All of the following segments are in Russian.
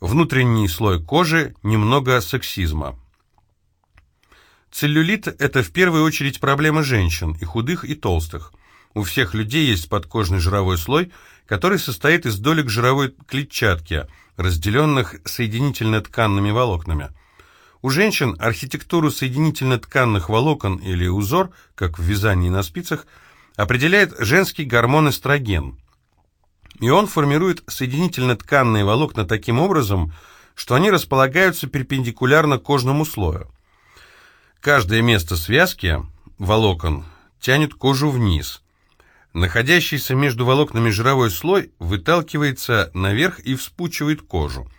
Внутренний слой кожи, немного сексизма. Целлюлит – это в первую очередь проблема женщин, и худых, и толстых. У всех людей есть подкожный жировой слой, который состоит из долек жировой клетчатки, разделенных соединительно-тканными волокнами. У женщин архитектуру соединительно-тканных волокон или узор, как в вязании на спицах, определяет женский гормон эстроген – и он формирует соединительно-тканные волокна таким образом, что они располагаются перпендикулярно кожному слою. Каждое место связки волокон тянет кожу вниз. Находящийся между волокнами жировой слой выталкивается наверх и вспучивает кожу.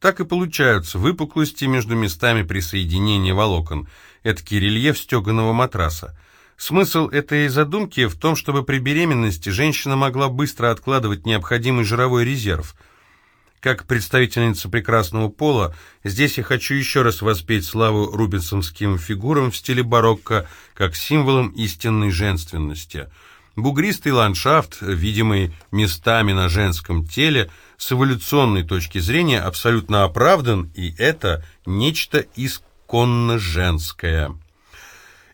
Так и получаются выпуклости между местами присоединения волокон, эдакий рельеф стеганого матраса. Смысл этой задумки в том, чтобы при беременности женщина могла быстро откладывать необходимый жировой резерв. Как представительница прекрасного пола, здесь я хочу еще раз воспеть славу рубинсонским фигурам в стиле барокко, как символом истинной женственности. Бугристый ландшафт, видимый местами на женском теле, с эволюционной точки зрения абсолютно оправдан, и это нечто исконно женское.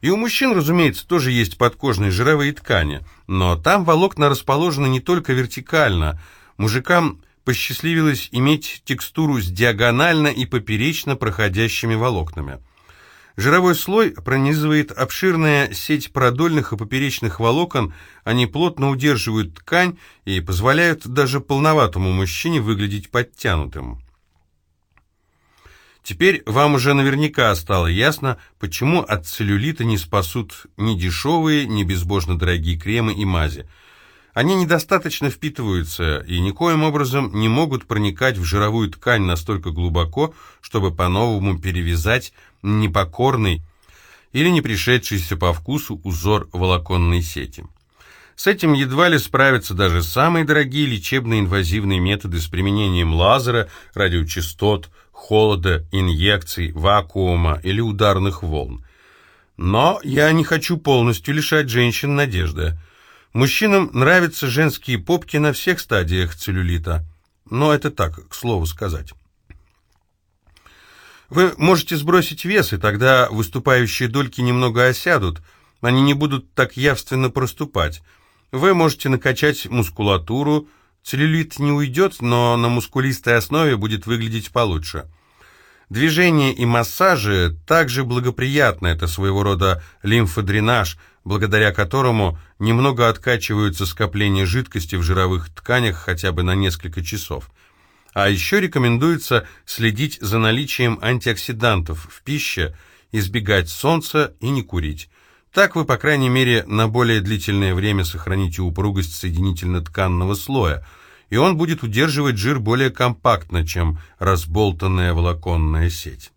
И у мужчин, разумеется, тоже есть подкожные жировые ткани, но там волокна расположены не только вертикально. Мужикам посчастливилось иметь текстуру с диагонально и поперечно проходящими волокнами. Жировой слой пронизывает обширная сеть продольных и поперечных волокон, они плотно удерживают ткань и позволяют даже полноватому мужчине выглядеть подтянутым. Теперь вам уже наверняка стало ясно, почему от целлюлита не спасут ни дешевые, ни безбожно дорогие кремы и мази. Они недостаточно впитываются и никоим образом не могут проникать в жировую ткань настолько глубоко, чтобы по-новому перевязать непокорный или не пришедшийся по вкусу узор волоконной сети. С этим едва ли справятся даже самые дорогие лечебные инвазивные методы с применением лазера, радиочастот, холода, инъекций, вакуума или ударных волн. Но я не хочу полностью лишать женщин надежды. Мужчинам нравятся женские попки на всех стадиях целлюлита. Но это так, к слову сказать. Вы можете сбросить вес, и тогда выступающие дольки немного осядут, они не будут так явственно проступать. Вы можете накачать мускулатуру, целлюлит не уйдет, но на мускулистой основе будет выглядеть получше. Движения и массажи также благоприятны, это своего рода лимфодренаж, благодаря которому немного откачиваются скопления жидкости в жировых тканях хотя бы на несколько часов. А еще рекомендуется следить за наличием антиоксидантов в пище, избегать солнца и не курить. Так вы, по крайней мере, на более длительное время сохраните упругость соединительно-тканного слоя – и он будет удерживать жир более компактно, чем разболтанная волоконная сеть.